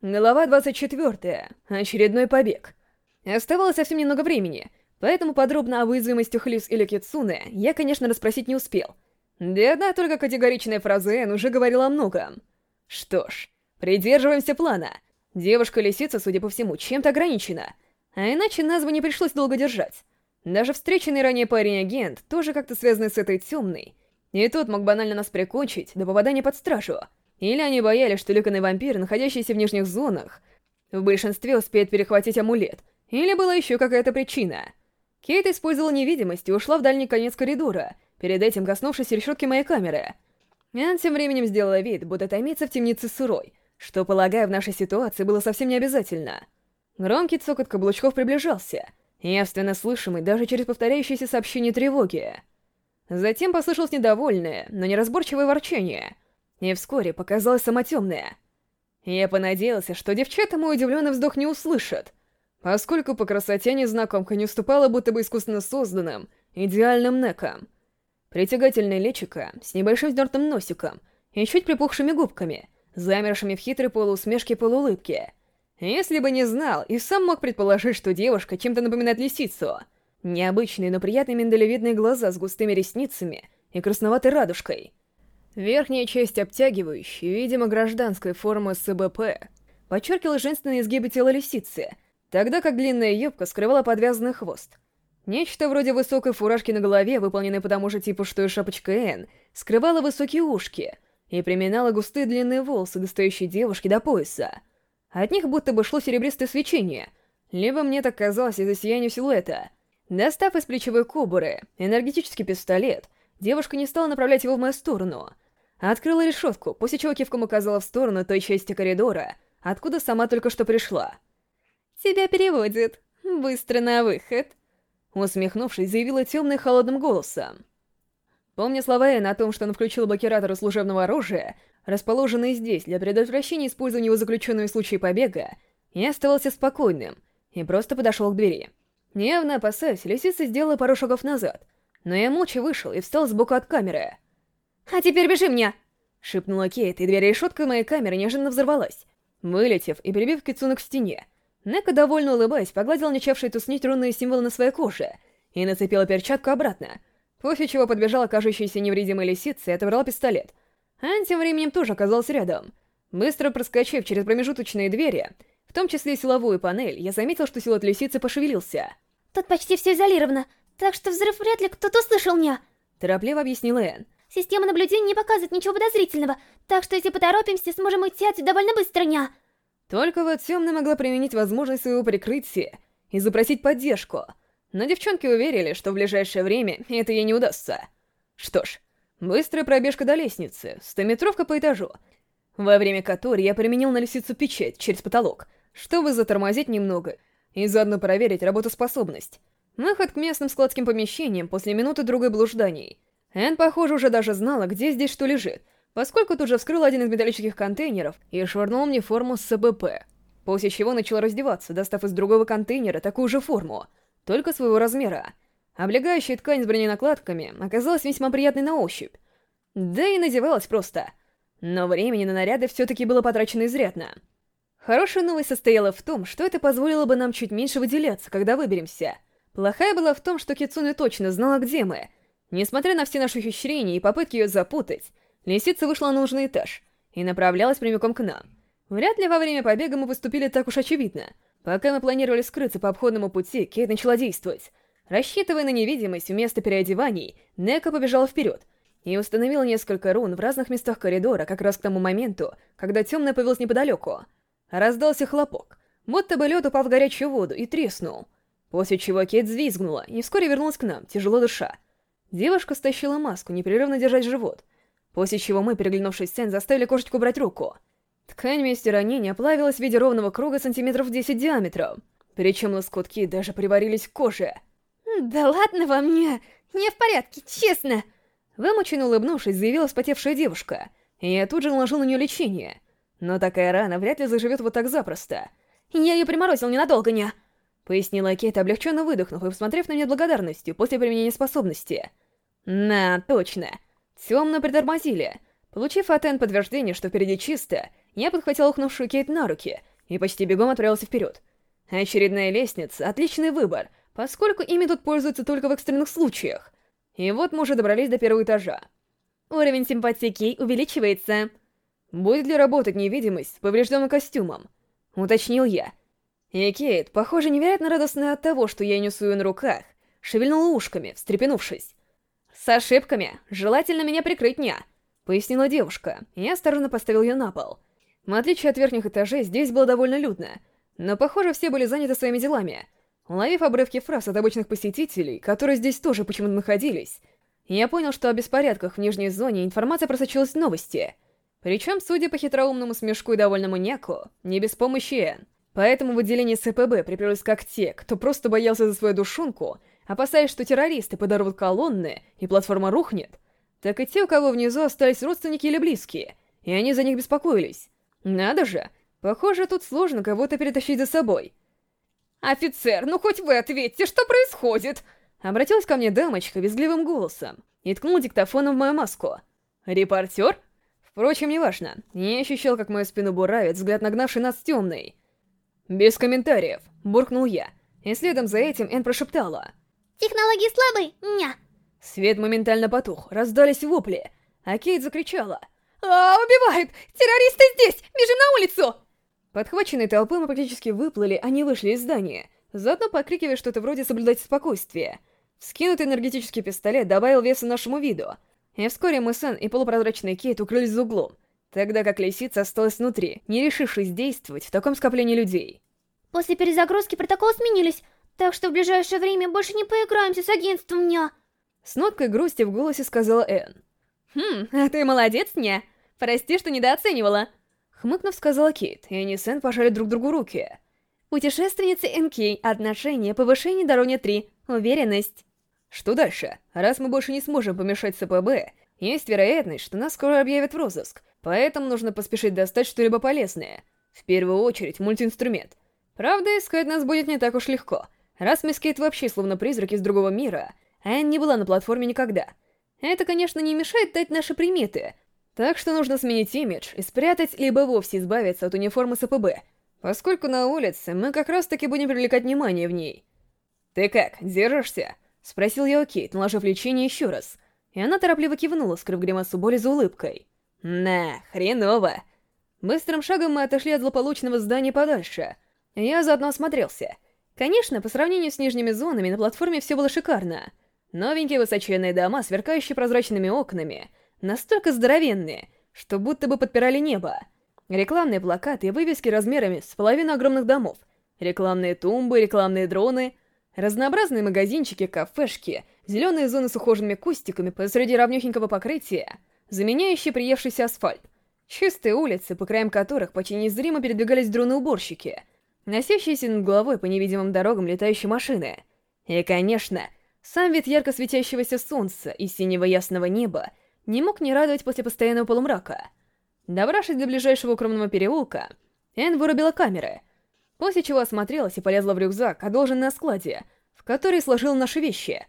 Глава 24. Очередной побег. Оставалось совсем немного времени, поэтому подробно об уязвимостях Лис или Китсуне я, конечно, расспросить не успел. Да одна только категоричная фраза Эн уже говорила о многом. Что ж, придерживаемся плана. Девушка-лисица, судя по всему, чем-то ограничена, а иначе нас бы не пришлось долго держать. Даже встреченный ранее парень-агент тоже как-то связанный с этой темной, и тот мог банально нас прикончить до попадания под стражу — или они боялись, что ликанный вампир, находящийся в нижних зонах, в большинстве успеет перехватить амулет, или была еще какая-то причина. Кейт использовала невидимость и ушла в дальний конец коридора, перед этим коснувшись решетки моей камеры. Ан тем временем сделала вид, будто томится в темнице сырой, что, полагаю, в нашей ситуации было совсем не обязательно. Громкий цокот каблучков приближался, явственно слышимый даже через повторяющиеся сообщения тревоги. Затем послышалось недовольное, но неразборчивое ворчание — и вскоре показалась сама темная. Я понадеялся, что девчата мой удивленный вздох не услышат, поскольку по красоте незнакомка не уступала будто бы искусственно созданным, идеальным неком. Притягательное личико с небольшим вздертым носиком и чуть припухшими губками, замершими в хитрой полуусмешке полуулыбке. Если бы не знал, и сам мог предположить, что девушка чем-то напоминает лисицу. Необычные, но приятные миндалевидные глаза с густыми ресницами и красноватой радужкой — Верхняя часть обтягивающей, видимо, гражданской формы СБП, подчеркивала женственные изгибы тела лисицы, тогда как длинная юбка скрывала подвязанный хвост. Нечто вроде высокой фуражки на голове, выполненной по тому же типу, что и шапочка Н, скрывала высокие ушки и приминала густые длинные волосы достающей девушки до пояса. От них будто бы шло серебристое свечение, либо мне так казалось из-за сияния силуэта. Достав из плечевой кобуры энергетический пистолет, девушка не стала направлять его в мою сторону — Открыла решетку, после чего кивком указала в сторону той части коридора, откуда сама только что пришла. «Тебя переводит. Быстро на выход!» Усмехнувшись, заявила темным холодным голосом. Помня слова Энн о том, что он включил блокираторы служебного оружия, расположенные здесь для предотвращения использования его заключенными в случае побега, я оставался спокойным и просто подошел к двери. Явно опасаясь, лисица сделала пару шагов назад, но я молча вышел и встал сбоку от камеры — «А теперь бежи мне!» — шипнула Кейт, и дверь решетка моей камеры неожиданно взорвалась. Вылетев и перебив Кицуна к стене, Нека, довольно улыбаясь, погладила начавшие туснить рунные символы на своей коже и нацепила перчатку обратно, после чего подбежала кажущаяся невредимой лисица и отобрала пистолет. Ан тем временем тоже оказался рядом. Быстро проскочив через промежуточные двери, в том числе и силовую панель, я заметил, что силуэт лисицы пошевелился. «Тут почти все изолировано, так что взрыв вряд ли кто-то услышал меня», — торопливо объяснила Энн. Система наблюдения не показывает ничего подозрительного, так что если поторопимся, сможем уйти отсюда довольно быстро, ня. Только вот Темная могла применить возможность своего прикрытия и запросить поддержку, но девчонки уверили, что в ближайшее время это ей не удастся. Что ж, быстрая пробежка до лестницы, стометровка по этажу, во время которой я применил на лисицу печать через потолок, чтобы затормозить немного и заодно проверить работоспособность. Выход к местным складским помещениям после минуты другой блужданий — Энн, похоже, уже даже знала, где здесь что лежит, поскольку тут же вскрыл один из металлических контейнеров и швырнул мне форму с СБП. После чего начала раздеваться, достав из другого контейнера такую же форму, только своего размера. Облегающая ткань с броненакладками оказалась весьма приятной на ощупь. Да и надевалась просто. Но времени на наряды все-таки было потрачено изрядно. Хорошая новость состояла в том, что это позволило бы нам чуть меньше выделяться, когда выберемся. Плохая была в том, что Кицуне точно знала, где мы — Несмотря на все наши ухищрения и попытки ее запутать, лисица вышла на нужный этаж и направлялась прямиком к нам. Вряд ли во время побега мы поступили так уж очевидно. Пока мы планировали скрыться по обходному пути, Кейт начала действовать. Рассчитывая на невидимость вместо переодеваний, Нека побежала вперед и установила несколько рун в разных местах коридора как раз к тому моменту, когда темная появилась неподалеку. Раздался хлопок, будто бы лед упал в горячую воду и треснул. После чего Кейт взвизгнула и вскоре вернулась к нам, тяжело дыша. Девушка стащила маску, непрерывно держать живот, после чего мы, переглянувшись с заставили кошечку брать руку. Ткань вместе ранения плавилась в виде ровного круга сантиметров 10 диаметром, причем лоскутки даже приварились к коже. «Да ладно во мне! Не в порядке, честно!» Вымученно улыбнувшись, заявила вспотевшая девушка, и я тут же наложил на нее лечение. Но такая рана вряд ли заживет вот так запросто. «Я ее приморозил ненадолго, не...» Пояснила Кейт, облегченно выдохнув и посмотрев на меня благодарностью после применения способности. На, точно. Темно притормозили. Получив от Энн подтверждение, что впереди чисто, я подхватил ухнувшую Кейт на руки и почти бегом отправился вперед. Очередная лестница — отличный выбор, поскольку ими тут пользуются только в экстренных случаях. И вот мы уже добрались до первого этажа. Уровень симпатии Кей увеличивается. Будет ли работать невидимость с поврежденным костюмом? Уточнил я. И Кейт, похоже, невероятно радостная от того, что я несу ее на руках, шевельнула ушками, встрепенувшись. «С ошибками. Желательно меня прикрыть не», — пояснила девушка. Я осторожно поставил ее на пол. В отличие от верхних этажей, здесь было довольно людно, но, похоже, все были заняты своими делами. Уловив обрывки фраз от обычных посетителей, которые здесь тоже почему-то находились, я понял, что о беспорядках в нижней зоне информация просочилась в новости. Причем, судя по хитроумному смешку и довольному няку, не без помощи Эн. Поэтому в отделении СПБ приперлись как те, кто просто боялся за свою душонку, опасаясь, что террористы подорвут колонны и платформа рухнет, так и те, у кого внизу остались родственники или близкие, и они за них беспокоились. Надо же, похоже, тут сложно кого-то перетащить за собой. «Офицер, ну хоть вы ответьте, что происходит?» Обратилась ко мне дамочка визгливым голосом и ткнула диктофоном в мою маску. «Репортер?» Впрочем, неважно. Я ощущал, как мою спину буравит взгляд нагнавший нас темный. «Без комментариев», — буркнул я. И следом за этим Эн прошептала. «Технологии слабые? Ня!» Свет моментально потух, раздались вопли, а Кейт закричала. «А, убивают! Террористы здесь! Бежим на улицу!» Подхваченные толпой мы практически выплыли, а не вышли из здания, заодно покрикивая что-то вроде «соблюдать спокойствие». Вскинутый энергетический пистолет добавил веса нашему виду, и вскоре мы сын и полупрозрачный Кейт укрылись за углом, тогда как лисица осталась внутри, не решившись действовать в таком скоплении людей. После перезагрузки протоколы сменились, так что в ближайшее время больше не поиграемся с агентством Ня. С ноткой грусти в голосе сказала Энн. «Хм, а ты молодец, Ня. Прости, что недооценивала». Хмыкнув, сказала Кейт, и они с Энн пожали друг другу руки. Путешественница НК, отношения, повышение до уровня 3, уверенность. Что дальше? Раз мы больше не сможем помешать СПБ, есть вероятность, что нас скоро объявят в розыск, поэтому нужно поспешить достать что-либо полезное. В первую очередь, мультиинструмент. Правда, искать нас будет не так уж легко, раз мисс Кейт вообще словно призрак из другого мира, а Энн не была на платформе никогда. Это, конечно, не мешает дать наши приметы, так что нужно сменить имидж и спрятать, либо вовсе избавиться от униформы СПБ, поскольку на улице мы как раз-таки будем привлекать внимание в ней. «Ты как, держишься?» — спросил я у Кейт, наложив лечение еще раз. И она торопливо кивнула, скрыв гримасу боли за улыбкой. «На, хреново!» Быстрым шагом мы отошли от злополучного здания подальше. Я заодно осмотрелся. Конечно, по сравнению с нижними зонами на платформе все было шикарно. Новенькие высоченные дома, сверкающие прозрачными окнами, настолько здоровенные, что будто бы подпирали небо. Рекламные плакаты и вывески размерами с половину огромных домов. Рекламные тумбы, рекламные дроны — Разнообразные магазинчики, кафешки, зеленые зоны с ухоженными кустиками посреди равнёхенького покрытия, заменяющие приевшийся асфальт, чистые улицы, по краям которых почти незримо передвигались дроны-уборщики, носящиеся над головой по невидимым дорогам летающие машины. И, конечно, сам вид ярко светящегося солнца и синего ясного неба не мог не радовать после постоянного полумрака. Добравшись до ближайшего укромного переулка, Энн вырубила камеры — после чего осмотрелась и полезла в рюкзак, одолженный на складе, в который сложила наши вещи.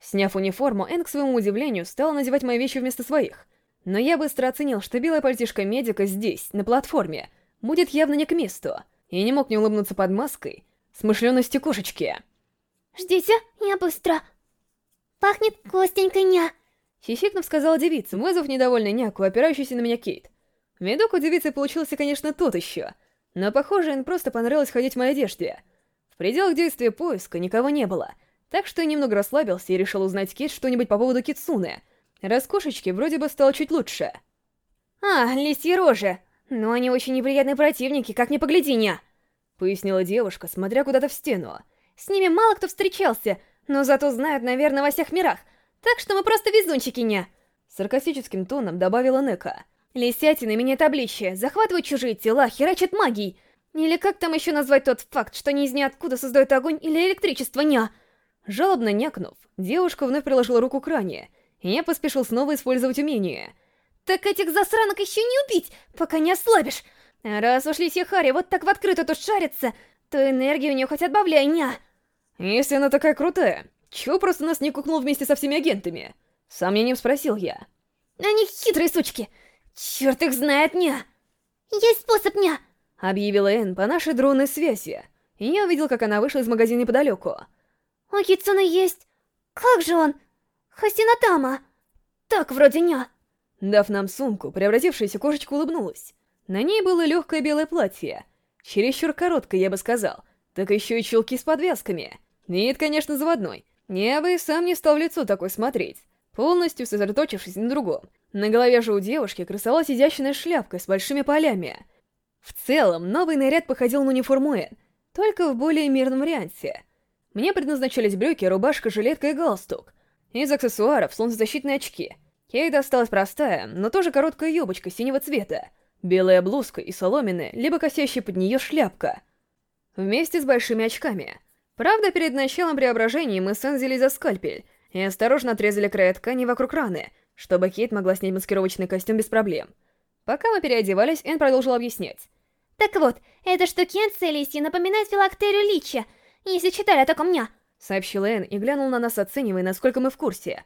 Сняв униформу, Энн, к своему удивлению, стала надевать мои вещи вместо своих. Но я быстро оценил, что белая пальтишка медика здесь, на платформе, будет явно не к месту, и не мог не улыбнуться под маской смышленности кошечки. «Ждите, я быстро. Пахнет костенькой ня!» Хихикнув, сказала девица, вызвав недовольный няку, опирающийся на меня Кейт. Видок у девицы получился, конечно, тот еще — но, похоже, им просто понравилось ходить в моей одежде. В пределах действия поиска никого не было, так что я немного расслабился и решил узнать Кейт что-нибудь по поводу Китсуны. Раскошечки вроде бы стало чуть лучше. «А, лисьи рожи! Но они очень неприятные противники, как ни погляди, ня!» Пояснила девушка, смотря куда-то в стену. «С ними мало кто встречался, но зато знают, наверное, во всех мирах, так что мы просто везунчики, ня!» Саркастическим тоном добавила Нека. Лисятины меняют обличие, захватывают чужие тела, херачат магией. Или как там еще назвать тот факт, что они из ниоткуда создают огонь или электричество, ня? Жалобно някнув, девушка вновь приложила руку к ране, и я поспешил снова использовать умение. Так этих засранок еще не убить, пока не ослабишь. Раз уж Лисья Хари вот так в открытую тут шарится, то энергию у нее хоть отбавляй, ня. Если она такая крутая, чего просто нас не кукнул вместе со всеми агентами? Сомнением спросил я. Они хитрые сучки. Черт их знает, ня! Есть способ, ня! Объявила Энн по нашей дронной связи. Я увидел, как она вышла из магазина неподалеку. Кицуны есть... Как же он? Хасинатама. Так, вроде не. Дав нам сумку, превратившаяся кошечка улыбнулась. На ней было легкое белое платье. Чересчур короткое, я бы сказал. Так еще и челки с подвязками. Вид, конечно, заводной. Я бы и сам не стал в лицо такой смотреть, полностью сосредоточившись на другом. На голове же у девушки красовалась изящная шляпка с большими полями. В целом, новый наряд походил на униформу Эн, только в более мирном варианте. Мне предназначались брюки, рубашка, жилетка и галстук. Из аксессуаров солнцезащитные очки. Ей досталась простая, но тоже короткая юбочка синего цвета, белая блузка и соломенная, либо косящая под нее шляпка. Вместе с большими очками — Правда, перед началом преображения мы с Эн взялись за скальпель и осторожно отрезали края ткани вокруг раны, чтобы Кейт могла снять маскировочный костюм без проблем. Пока мы переодевались, Эн продолжил объяснять. «Так вот, эта штукенция лисья напоминает филактерию лича, если читали о таком ня», — сообщил Эн и глянул на нас, оценивая, насколько мы в курсе.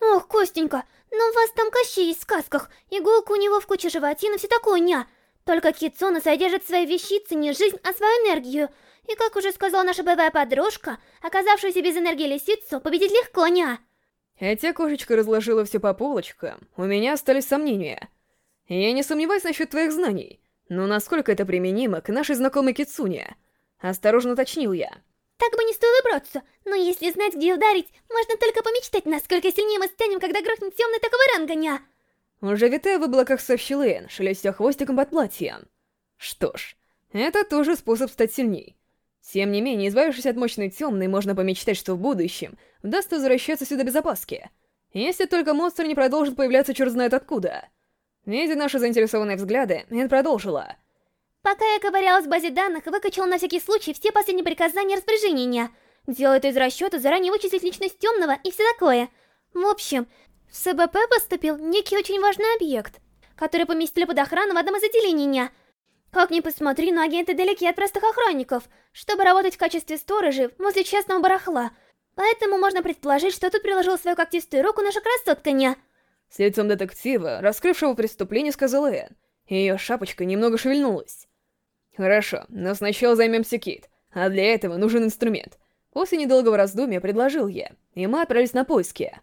«Ох, Костенька, но у вас там Кощей в сказках, иголка у него в куче животин и все такое ня. Только Китсона содержит в своей вещице не жизнь, а свою энергию». И как уже сказала наша боевая подружка, оказавшуюся без энергии лисицу, победить легко, не? Хотя кошечка разложила все по полочкам, у меня остались сомнения. Я не сомневаюсь насчет твоих знаний, но насколько это применимо к нашей знакомой Кицуне? Осторожно уточнил я. Так бы не стоило браться, но если знать, где ударить, можно только помечтать, насколько сильнее мы станем, когда грохнет темный такого ранга, не? Уже витая в облаках сообщил Энн, шелестя хвостиком под платьем. Что ж, это тоже способ стать сильней. Тем не менее, избавившись от мощной темной, можно помечтать, что в будущем удастся возвращаться сюда без опаски. Если только монстр не продолжит появляться черт знает откуда. Видя наши заинтересованные взгляды, Энн продолжила. «Пока я ковырялась в базе данных, выкачала на всякий случай все последние приказания и распоряжения. Делаю это из расчета заранее вычислить личность темного и все такое. В общем, в СБП поступил некий очень важный объект, который поместили под охрану в одном из отделений как ни посмотри, но агенты далеки от простых охранников, чтобы работать в качестве сторожей возле честного барахла. Поэтому можно предположить, что тут приложил свою когтистую руку наша красотка Ня. С лицом детектива, раскрывшего преступление, сказала Энн. Ее шапочка немного шевельнулась. Хорошо, но сначала займемся Кит, а для этого нужен инструмент. После недолгого раздумья предложил я, и мы отправились на поиски.